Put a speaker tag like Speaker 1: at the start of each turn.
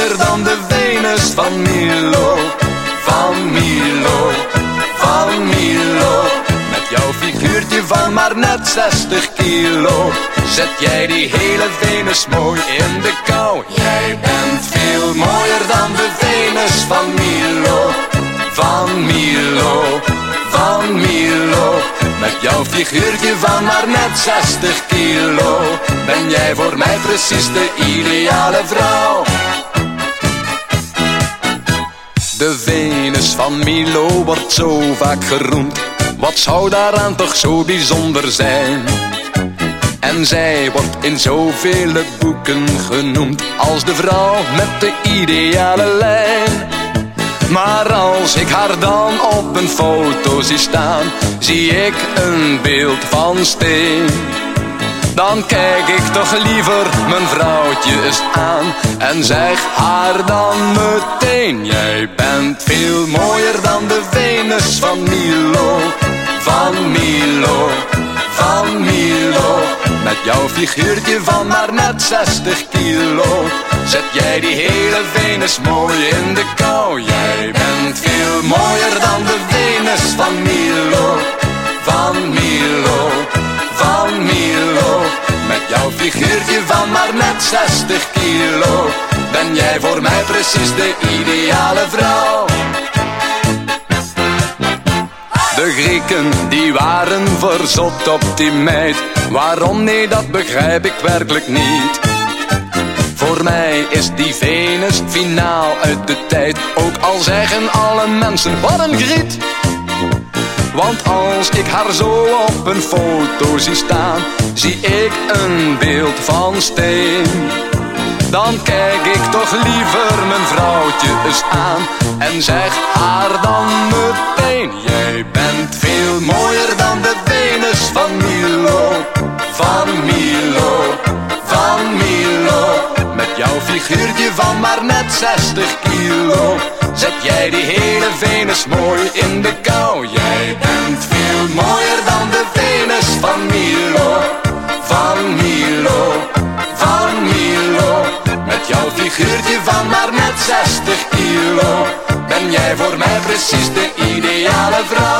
Speaker 1: mooier dan de Venus van Milo, van Milo, van Milo. Met jouw figuurtje van maar net 60 kilo, zet jij die hele Venus mooi in de kou. Jij bent veel mooier dan de Venus van Milo, van Milo, van Milo. Met jouw figuurtje van maar net 60 kilo Ben jij voor mij precies de ideale vrouw De Venus van Milo wordt zo vaak geroemd. Wat zou daaraan toch zo bijzonder zijn? En zij wordt in zoveel boeken genoemd als de vrouw met de ideale lijn. Maar als ik haar dan op een foto zie staan, zie ik een beeld van steen. Dan kijk ik toch liever mijn vrouwtje eens aan en zeg haar dan meteen: Jij bent veel mooier dan de Venus van Milo, van Milo, van Milo. Met jouw figuurtje van maar net 60 kilo. Zet jij die hele Venus mooi in de kou. Jij bent veel mooier dan de Venus van Milo. Van Milo, van Milo. Met jouw figuurtje van maar net 60 kilo Ben jij voor mij precies de ideale vrouw de Grieken die waren verzot op die meid. Waarom nee, dat begrijp ik werkelijk niet. Voor mij is die Venus finaal uit de tijd. Ook al zeggen alle mensen wat een griet. Want als ik haar zo op een foto zie staan, zie ik een beeld van steen. Dan kijk ik toch liever mijn vrouwtje eens aan en zeg haar dan meteen: Jij bent veel mooier dan de Venus van Milo, van Milo, van Milo. Met jouw figuurtje van maar net 60 kilo, zet jij die hele Venus mooi in van maar net 60 kilo. Ben jij voor mij precies de ideale vrouw?